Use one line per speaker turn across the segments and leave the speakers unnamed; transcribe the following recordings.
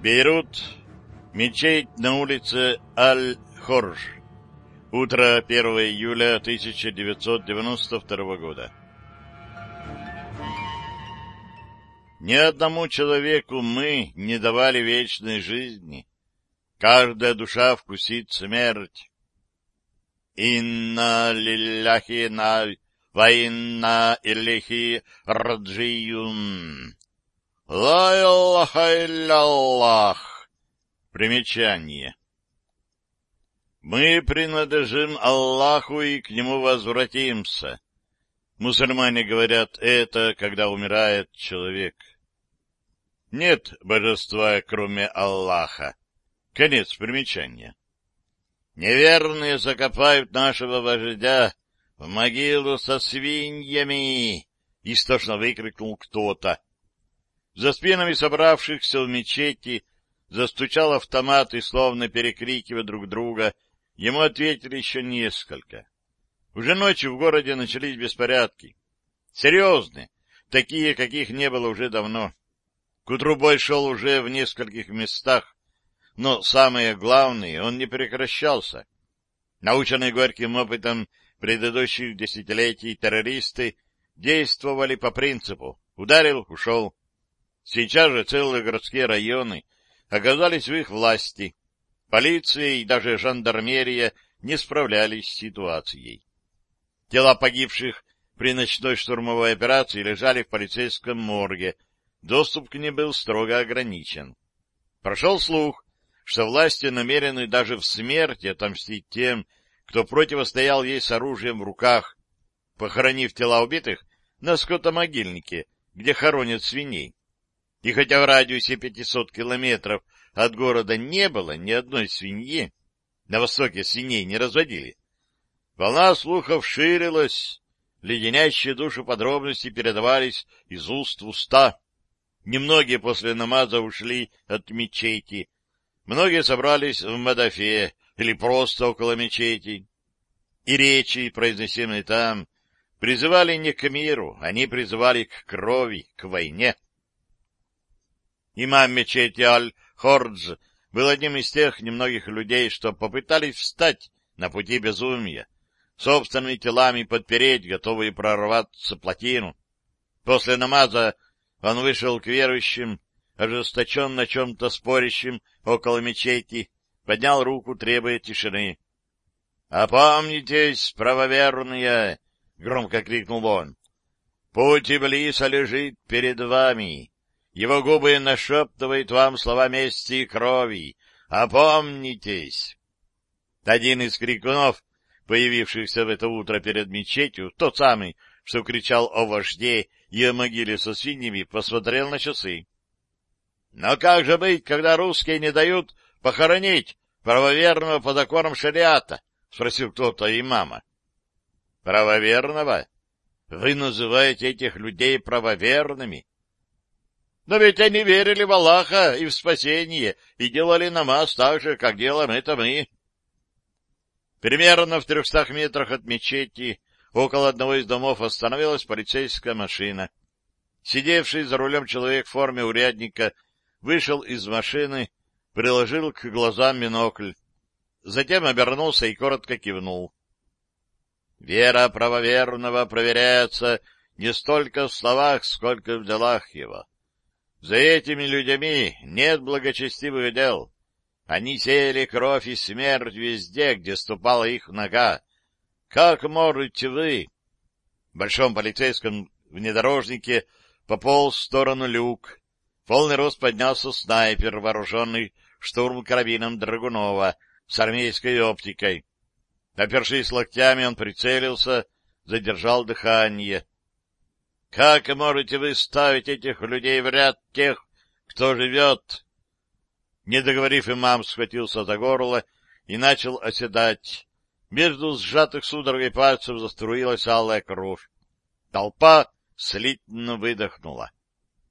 Бейрут. Мечеть на улице Аль-Хорж. Утро 1 июля 1992 года. Ни одному человеку мы не давали вечной жизни. Каждая душа вкусит смерть. Инна лилляхи на ваинна илихи раджиюн. Ла Аллаха Аллах. Примечание. Мы принадлежим Аллаху и к Нему возвратимся. Мусульмане говорят это, когда умирает человек. Нет божества, кроме Аллаха. Конец примечания. Неверные закопают нашего вождя в могилу со свиньями, — истошно выкрикнул кто-то. За спинами собравшихся в мечети застучал автомат, и, словно перекрикивая друг друга, ему ответили еще несколько. Уже ночью в городе начались беспорядки. Серьезные, такие, каких не было уже давно. К утру бой шел уже в нескольких местах, но самое главное, он не прекращался. Наученные горьким опытом предыдущих десятилетий террористы действовали по принципу «ударил, ушел». Сейчас же целые городские районы оказались в их власти. Полиция и даже жандармерия не справлялись с ситуацией. Тела погибших при ночной штурмовой операции лежали в полицейском морге. Доступ к ним был строго ограничен. Прошел слух, что власти намерены даже в смерти отомстить тем, кто противостоял ей с оружием в руках, похоронив тела убитых на скотомогильнике, где хоронят свиней. И хотя в радиусе 500 километров от города не было ни одной свиньи, на востоке свиней не разводили, волна слухов ширилась, леденящие душу подробности передавались из уст в уста. Немногие после намаза ушли от мечети, Многие собрались в Мадафе или просто около мечети. И речи, произнесенные там, призывали не к миру, они призывали к крови, к войне. Имам мечети Аль-Хордж был одним из тех немногих людей, что попытались встать на пути безумия, собственными телами подпереть, готовые прорваться плотину. После намаза он вышел к верующим ожесточенно чем-то спорящим около мечети, поднял руку, требуя тишины. — Опомнитесь, правоверные! — громко крикнул он. — Путь Иблиса лежит перед вами. Его губы нашептывают вам слова мести и крови. Опомнитесь! Один из крикунов, появившихся в это утро перед мечетью, тот самый, что кричал о вожде и о могиле со свиньями, посмотрел на часы. Но как же быть, когда русские не дают похоронить правоверного по законам шариата? — спросил кто-то имама. — Правоверного? Вы называете этих людей правоверными? Но ведь они верили в Аллаха и в спасение, и делали намаз так же, как делаем это мы. Примерно в трехстах метрах от мечети около одного из домов остановилась полицейская машина. Сидевший за рулем человек в форме урядника вышел из машины, приложил к глазам бинокль, затем обернулся и коротко кивнул. Вера правоверного проверяется не столько в словах, сколько в делах его. За этими людьми нет благочестивых дел. Они сеяли кровь и смерть везде, где ступала их нога. Как можете вы? В большом полицейском внедорожнике пополз в сторону люк, полный рост поднялся снайпер, вооруженный штурм-карабином Драгунова с армейской оптикой. Опершись локтями, он прицелился, задержал дыхание. — Как можете вы ставить этих людей в ряд тех, кто живет? Не договорив, имам схватился за горло и начал оседать. Между сжатых судорогой пальцев заструилась алая кровь. Толпа слитно выдохнула.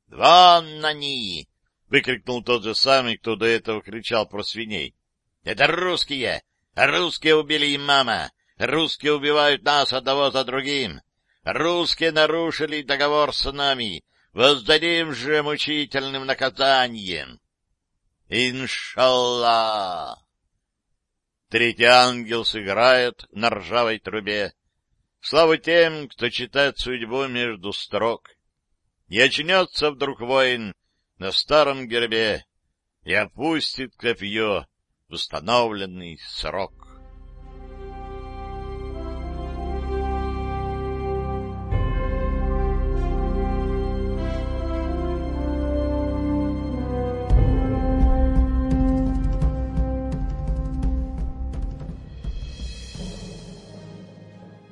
«Вон они!» — выкрикнул тот же самый, кто до этого кричал про свиней. «Это русские! Русские убили имама! Русские убивают нас одного за другим! Русские нарушили договор с нами! Воздадим же мучительным наказанием!» Иншалла! Третий ангел сыграет на ржавой трубе. Слава тем, кто читает судьбу между строк. И очнется вдруг воин на старом гербе и опустит копье в установленный срок.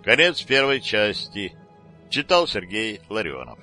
Конец первой части. Читал Сергей Ларионов.